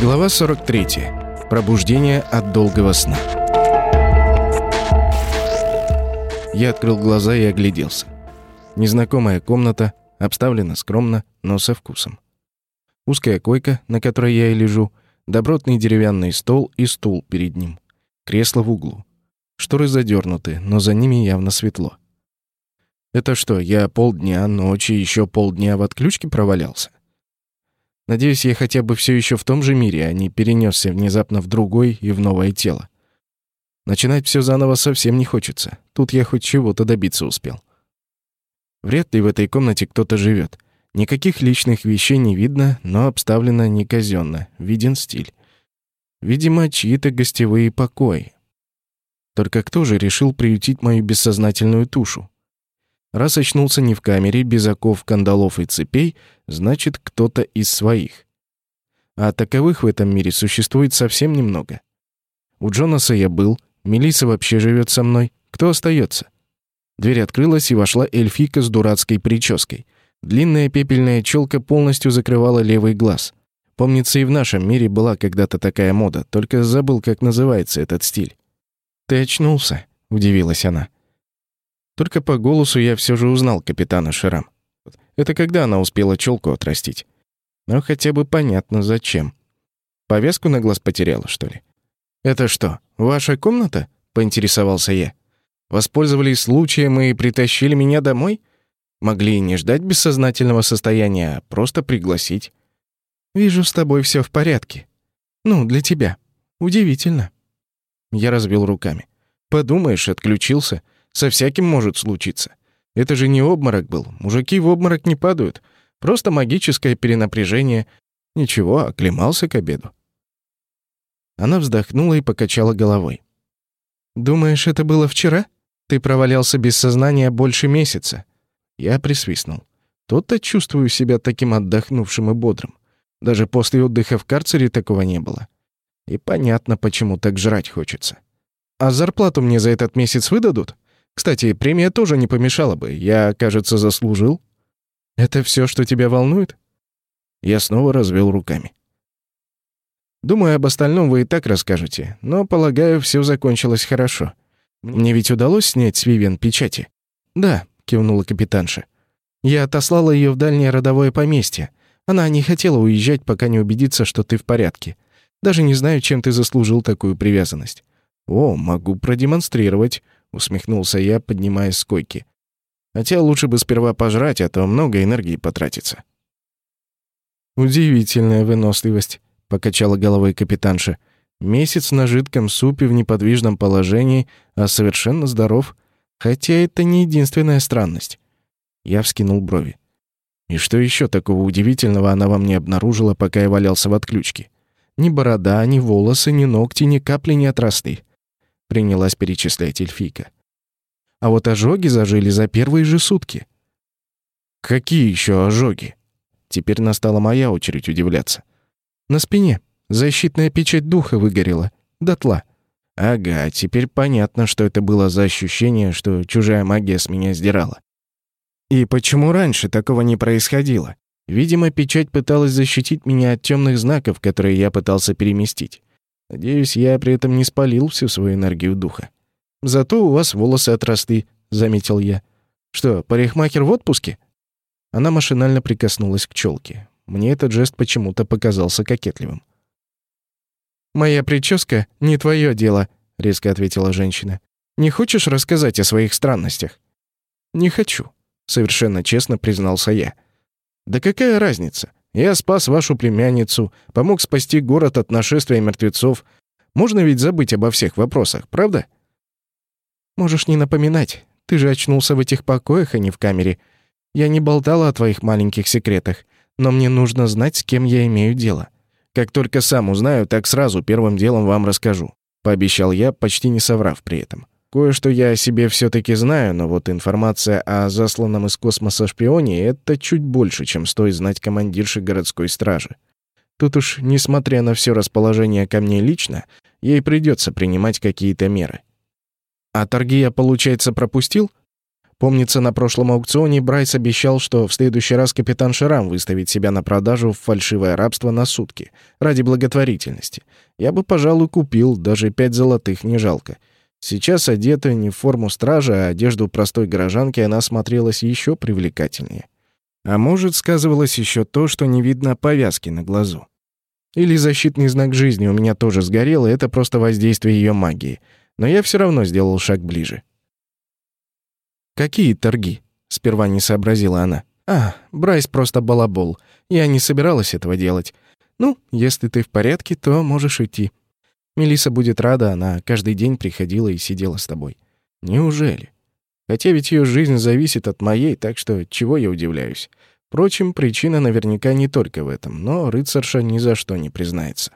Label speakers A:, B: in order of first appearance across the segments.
A: Глава 43. Пробуждение от долгого сна. Я открыл глаза и огляделся. Незнакомая комната, обставлена скромно, но со вкусом. Узкая койка, на которой я и лежу, добротный деревянный стол и стул перед ним. Кресло в углу. Шторы задернуты, но за ними явно светло. Это что, я полдня, ночи, еще полдня в отключке провалялся? Надеюсь, я хотя бы все еще в том же мире, а не перенесся внезапно в другой и в новое тело. Начинать все заново совсем не хочется. Тут я хоть чего-то добиться успел. Вряд ли в этой комнате кто-то живет. Никаких личных вещей не видно, но обставлено не казенно, виден стиль. Видимо, чьи-то гостевые покои. Только кто же решил приютить мою бессознательную тушу? Раз очнулся не в камере, без оков, кандалов и цепей, значит, кто-то из своих. А таковых в этом мире существует совсем немного. У Джонаса я был, Мелисса вообще живет со мной. Кто остается? Дверь открылась, и вошла эльфийка с дурацкой прической. Длинная пепельная челка полностью закрывала левый глаз. Помнится, и в нашем мире была когда-то такая мода, только забыл, как называется этот стиль. «Ты очнулся?» — удивилась она. Только по голосу я все же узнал капитана Шрам. Это когда она успела челку отрастить? Но хотя бы понятно, зачем. Повязку на глаз потеряла, что ли? «Это что, ваша комната?» — поинтересовался я. «Воспользовались случаем и притащили меня домой? Могли не ждать бессознательного состояния, а просто пригласить». «Вижу, с тобой все в порядке. Ну, для тебя. Удивительно». Я развел руками. «Подумаешь, отключился. Со всяким может случиться. Это же не обморок был. Мужики в обморок не падают. Просто магическое перенапряжение. Ничего, оклемался к обеду. Она вздохнула и покачала головой. «Думаешь, это было вчера? Ты провалялся без сознания больше месяца». Я присвистнул. Тот-то чувствую себя таким отдохнувшим и бодрым. Даже после отдыха в карцере такого не было. И понятно, почему так жрать хочется. А зарплату мне за этот месяц выдадут? Кстати, премия тоже не помешала бы. Я, кажется, заслужил. Это все, что тебя волнует? Я снова развел руками. Думаю, об остальном вы и так расскажете, но, полагаю, все закончилось хорошо. Мне ведь удалось снять с Вивен печати? Да, кивнула капитанша. Я отослала ее в дальнее родовое поместье. Она не хотела уезжать, пока не убедится, что ты в порядке. Даже не знаю, чем ты заслужил такую привязанность. О, могу продемонстрировать усмехнулся я, поднимаясь с койки. Хотя лучше бы сперва пожрать, а то много энергии потратится. Удивительная выносливость, покачала головой капитанша. Месяц на жидком супе в неподвижном положении, а совершенно здоров, хотя это не единственная странность. Я вскинул брови. И что еще такого удивительного она во мне обнаружила, пока я валялся в отключке? Ни борода, ни волосы, ни ногти, ни капли не отросли принялась перечислять эльфийка. А вот ожоги зажили за первые же сутки. Какие еще ожоги? Теперь настала моя очередь удивляться. На спине защитная печать духа выгорела, дотла. Ага, теперь понятно, что это было за ощущение, что чужая магия с меня сдирала. И почему раньше такого не происходило? Видимо, печать пыталась защитить меня от темных знаков, которые я пытался переместить. Надеюсь, я при этом не спалил всю свою энергию духа. Зато у вас волосы отросли, заметил я. Что, парикмахер в отпуске? Она машинально прикоснулась к челке. Мне этот жест почему-то показался кокетливым. «Моя прическа — не твое дело», — резко ответила женщина. «Не хочешь рассказать о своих странностях?» «Не хочу», — совершенно честно признался я. «Да какая разница? Я спас вашу племянницу, помог спасти город от нашествия мертвецов. Можно ведь забыть обо всех вопросах, правда? Можешь не напоминать. Ты же очнулся в этих покоях, а не в камере. Я не болтала о твоих маленьких секретах, но мне нужно знать, с кем я имею дело. Как только сам узнаю, так сразу первым делом вам расскажу, пообещал я, почти не соврав при этом. Кое-что я о себе все-таки знаю, но вот информация о засланном из космоса шпионе — это чуть больше, чем стоит знать командирши городской стражи. Тут уж, несмотря на все расположение ко мне лично, ей придется принимать какие-то меры. А торги я, получается, пропустил? Помнится, на прошлом аукционе Брайс обещал, что в следующий раз капитан Шрам выставит себя на продажу в фальшивое рабство на сутки, ради благотворительности. Я бы, пожалуй, купил, даже пять золотых не жалко. Сейчас одета не в форму стража, а одежду простой горожанки, она смотрелась еще привлекательнее. А может, сказывалось еще то, что не видно повязки на глазу. Или защитный знак жизни у меня тоже сгорел, и это просто воздействие ее магии. Но я все равно сделал шаг ближе. «Какие торги?» — сперва не сообразила она. «А, Брайс просто балабол. Я не собиралась этого делать. Ну, если ты в порядке, то можешь идти. Мелиса будет рада, она каждый день приходила и сидела с тобой». «Неужели?» Хотя ведь ее жизнь зависит от моей, так что чего я удивляюсь. Впрочем, причина наверняка не только в этом, но рыцарша ни за что не признается.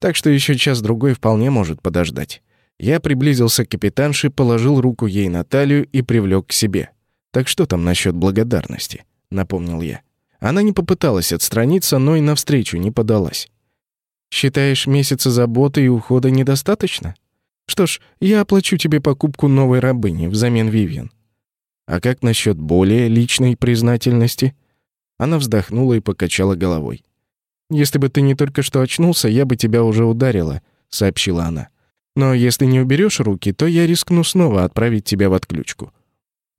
A: Так что еще час-другой вполне может подождать. Я приблизился к капитанше, положил руку ей на талию и привлек к себе. «Так что там насчет благодарности?» — напомнил я. Она не попыталась отстраниться, но и навстречу не подалась. «Считаешь, месяца заботы и ухода недостаточно? Что ж, я оплачу тебе покупку новой рабыни взамен Вивьен. А как насчет более личной признательности?» Она вздохнула и покачала головой. «Если бы ты не только что очнулся, я бы тебя уже ударила», — сообщила она. Но если не уберешь руки, то я рискну снова отправить тебя в отключку.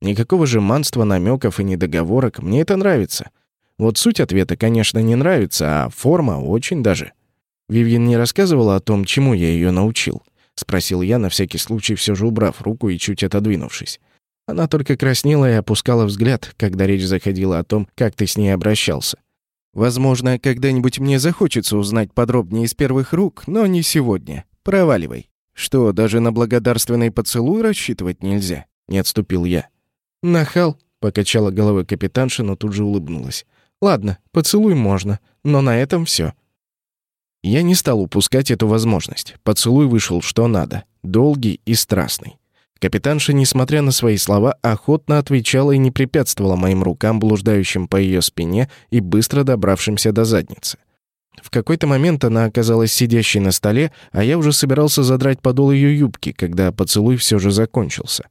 A: Никакого же манства, намеков и недоговорок. Мне это нравится. Вот суть ответа, конечно, не нравится, а форма очень даже. Вивьен не рассказывала о том, чему я ее научил. Спросил я, на всякий случай все же убрав руку и чуть отодвинувшись. Она только краснела и опускала взгляд, когда речь заходила о том, как ты с ней обращался. Возможно, когда-нибудь мне захочется узнать подробнее из первых рук, но не сегодня. Проваливай. Что, даже на благодарственный поцелуй рассчитывать нельзя? Не отступил я. Нахал, покачала головой капитанша, но тут же улыбнулась. Ладно, поцелуй можно, но на этом все. Я не стал упускать эту возможность. Поцелуй вышел что надо, долгий и страстный. Капитанша, несмотря на свои слова, охотно отвечала и не препятствовала моим рукам, блуждающим по ее спине и быстро добравшимся до задницы. В какой-то момент она оказалась сидящей на столе, а я уже собирался задрать подол ее юбки, когда поцелуй все же закончился.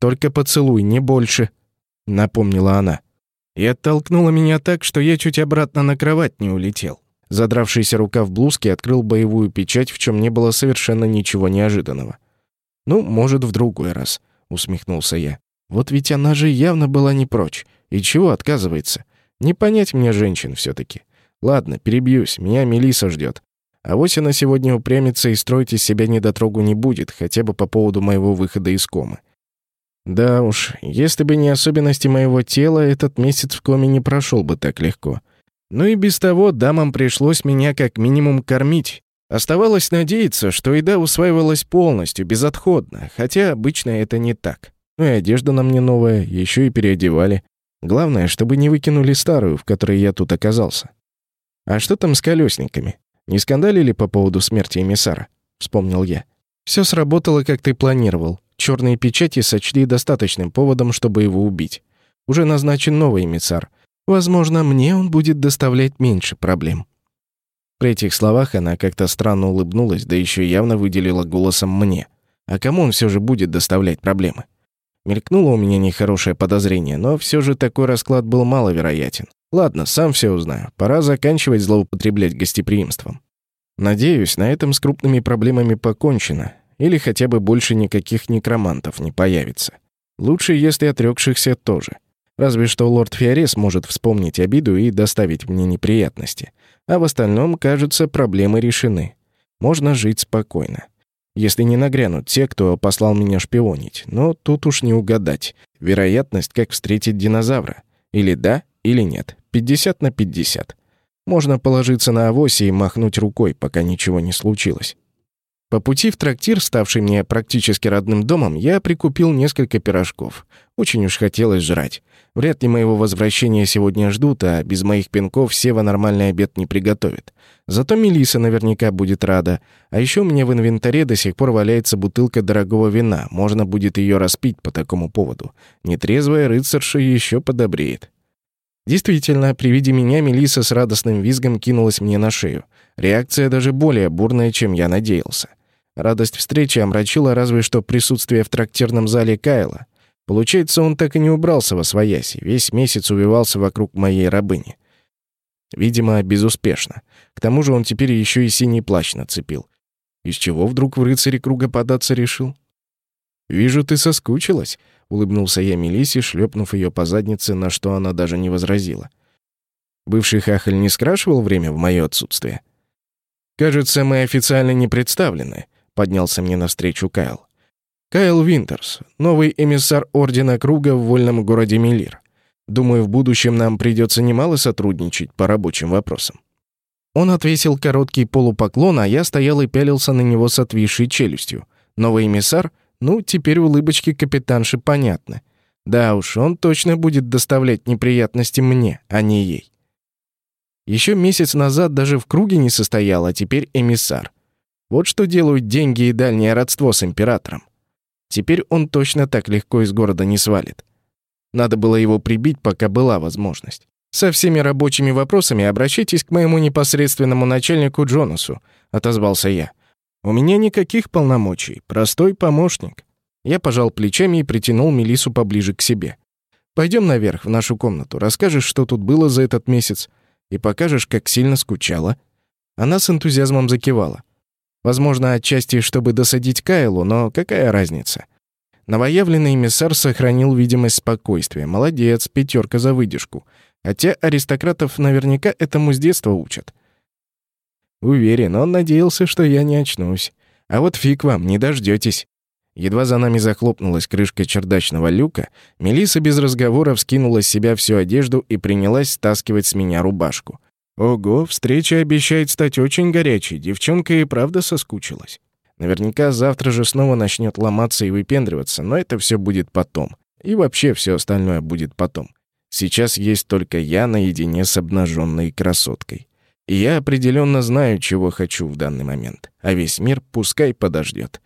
A: «Только поцелуй, не больше», — напомнила она. И оттолкнула меня так, что я чуть обратно на кровать не улетел. Задравшийся рукав блузки открыл боевую печать, в чем не было совершенно ничего неожиданного. «Ну, может, в другой раз», — усмехнулся я. «Вот ведь она же явно была не прочь. И чего отказывается? Не понять мне женщин все таки Ладно, перебьюсь, меня Мелиса ждет. А вось она сегодня упрямится и строить из себя недотрогу не будет, хотя бы по поводу моего выхода из комы. Да уж, если бы не особенности моего тела, этот месяц в коме не прошел бы так легко. Ну и без того дамам пришлось меня как минимум кормить. Оставалось надеяться, что еда усваивалась полностью, безотходно, хотя обычно это не так. Ну и одежда на мне новая, еще и переодевали. Главное, чтобы не выкинули старую, в которой я тут оказался. «А что там с колесниками? Не скандалили по поводу смерти эмиссара?» — вспомнил я. Все сработало, как ты планировал. Черные печати сочли достаточным поводом, чтобы его убить. Уже назначен новый эмиссар. Возможно, мне он будет доставлять меньше проблем». При этих словах она как-то странно улыбнулась, да еще явно выделила голосом мне. А кому он все же будет доставлять проблемы? Мелькнуло у меня нехорошее подозрение, но все же такой расклад был маловероятен. Ладно, сам все узнаю. Пора заканчивать злоупотреблять гостеприимством. Надеюсь, на этом с крупными проблемами покончено. Или хотя бы больше никаких некромантов не появится. Лучше, если отрекшихся тоже. Разве что лорд Фиорес может вспомнить обиду и доставить мне неприятности. А в остальном, кажется, проблемы решены. Можно жить спокойно. Если не нагрянут те, кто послал меня шпионить. Но тут уж не угадать. Вероятность, как встретить динозавра. Или да, или нет. 50 на 50. Можно положиться на авось и махнуть рукой, пока ничего не случилось. По пути в трактир, ставший мне практически родным домом, я прикупил несколько пирожков. Очень уж хотелось жрать. Вряд ли моего возвращения сегодня ждут, а без моих пинков Сева нормальный обед не приготовит. Зато Мелиса наверняка будет рада. А еще у меня в инвентаре до сих пор валяется бутылка дорогого вина. Можно будет ее распить по такому поводу. Нетрезвая рыцарша еще подобреет. Действительно, при виде меня Мелиса с радостным визгом кинулась мне на шею. Реакция даже более бурная, чем я надеялся. Радость встречи омрачила разве что присутствие в трактирном зале Кайла. Получается, он так и не убрался во свояси, весь месяц увивался вокруг моей рабыни. Видимо, безуспешно. К тому же он теперь еще и синий плащ нацепил. Из чего вдруг в рыцаре круга податься решил? «Вижу, ты соскучилась», — улыбнулся я Мелисе, шлепнув ее по заднице, на что она даже не возразила. Бывший хахаль не скрашивал время в мое отсутствие. «Кажется, мы официально не представлены», — поднялся мне навстречу Кайл. «Кайл Винтерс, новый эмиссар Ордена Круга в вольном городе Мелир. Думаю, в будущем нам придется немало сотрудничать по рабочим вопросам». Он отвесил короткий полупоклон, а я стоял и пялился на него с отвисшей челюстью. Новый эмиссар? Ну, теперь улыбочки капитанши понятны. Да уж, он точно будет доставлять неприятности мне, а не ей. Еще месяц назад даже в круге не состоял, а теперь эмиссар. Вот что делают деньги и дальнее родство с императором. Теперь он точно так легко из города не свалит. Надо было его прибить, пока была возможность. Со всеми рабочими вопросами обращайтесь к моему непосредственному начальнику Джонасу, отозвался я. У меня никаких полномочий, простой помощник. Я пожал плечами и притянул Мелису поближе к себе. Пойдем наверх в нашу комнату, расскажешь, что тут было за этот месяц, и покажешь, как сильно скучала. Она с энтузиазмом закивала. Возможно, отчасти, чтобы досадить Кайлу, но какая разница? Новоявленный эмиссар сохранил видимость спокойствия. Молодец, пятерка за выдержку. Хотя аристократов наверняка этому с детства учат. Уверен, он надеялся, что я не очнусь. А вот фиг вам, не дождётесь. Едва за нами захлопнулась крышка чердачного люка, Мелиса без разговоров скинула с себя всю одежду и принялась стаскивать с меня рубашку. Ого, встреча обещает стать очень горячей, девчонка и правда соскучилась. Наверняка завтра же снова начнет ломаться и выпендриваться, но это все будет потом. И вообще все остальное будет потом. Сейчас есть только я наедине с обнаженной красоткой. И я определенно знаю, чего хочу в данный момент. А весь мир пускай подождет.